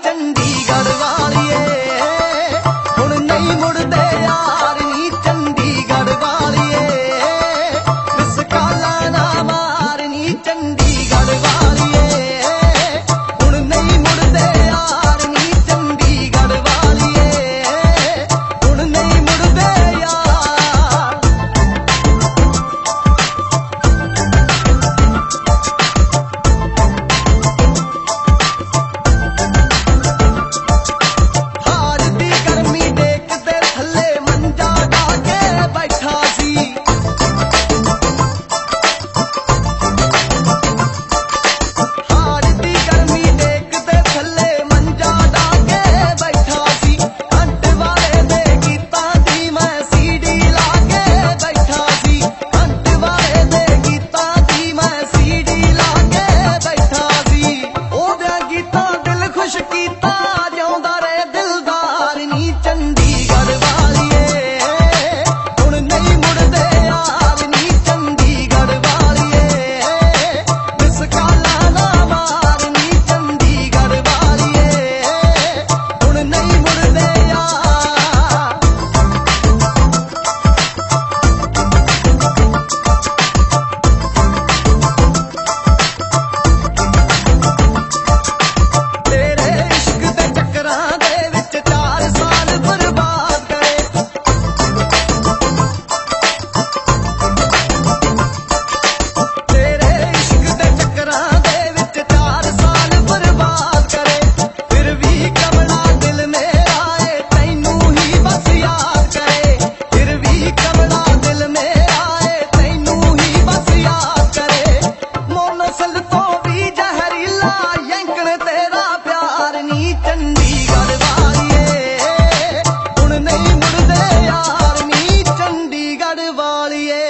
真的 got வாலியே